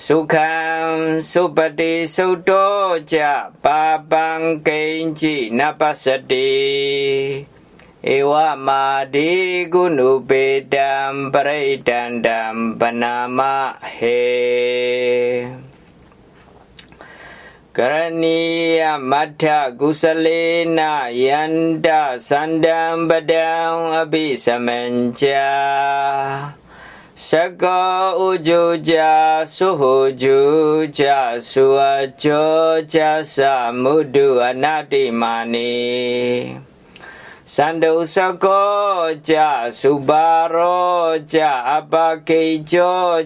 Sukham supati sudoja papang kenci napasati Iwa madi gunu bedam peridandam penama he. Karaniya madha gusalena yanda sandam badam abisamencah Saka ujuja jasuhu ju jasua jo jasa mudu anadi mani. Sando seko jasu baro jasa abake jo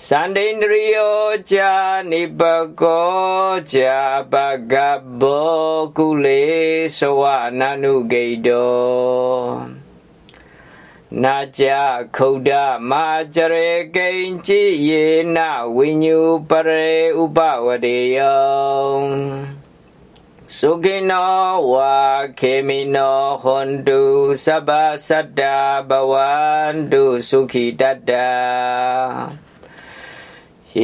三零六加尼巴哥加巴嘎波古里苏瓦那努给多，那加库达马加勒根吉耶那维纽巴勒乌巴瓦迪哟，苏吉诺瓦克米诺洪都萨巴萨达巴万都苏吉达达。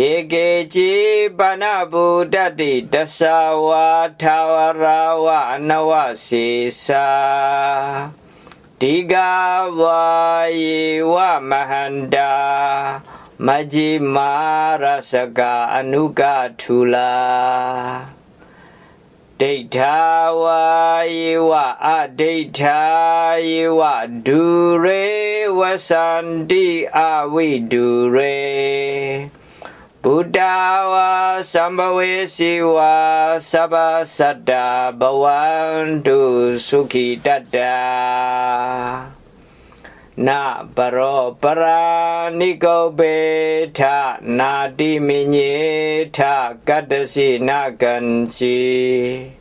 ဧကေจิပါဏဗုဒ္ဓတိတသဝါထာဝရဝအနဝစေစာတိကဝါယေဝမဟန္တာမဂျိမာရစကအနုကထူလာဒိဋ္ဌာဝါယေဝအဒိဋ္ဌာယေဝဒူရေဝသန္တိအဝိဒူရေ Budawa sambawe siwa saba sada bawandu suki dada. Na baro para niko beta na diminye tha kadasi na gansi.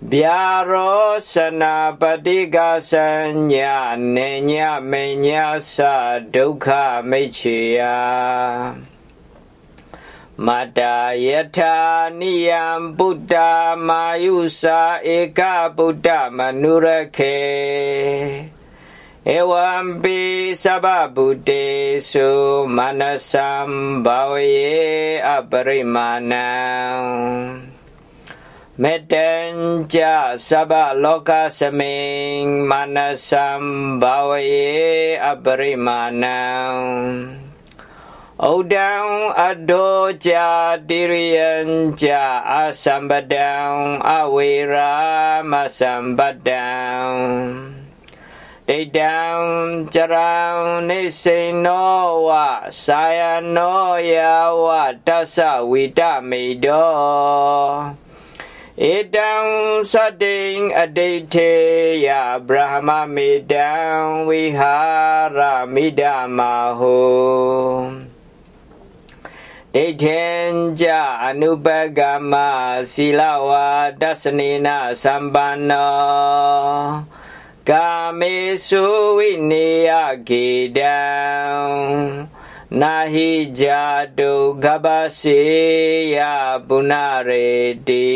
Biaro sanapati kasanya nenya menya sa dukha mechya. မိညေထကတ္တစီနာကံစီဗျာရောစနာပတိကသญညာနေညမေညာသဒုက္ခမိတ်ချေယမတာယထာနိယံဗုဒ္ဓမာယုစာဧကဗုဒ္ဓမနုရခေဧဝံပိသဗ္ဗဗုတေစုမနစံဘာဝယေအပရိမာဏံမေတ္တံကြသဗ္ဗလောကသမိန်မနစံဘာဝယေအပရိမာဏံ Odang ado cha dirian cha asambadang awira masambadang. They down charang ni se no wa saya no ya wa dasa wita. Idang sading adite ya brahma midang wihara midamahu. ဒိဋ္ဌေယဗြဟ္မမိတံဝိဟာရမိဒမဟုဒိဋ္ဌံကြအနုပကမသီလဝါဒသနေနသမ္ပန္နောကာမေစုဝိနေယကေတံနာဟိဇာတုကပ္ပစေယပုဏရေတိ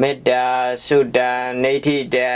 မေတ္တာသုတံနေဋ္ဌိတံ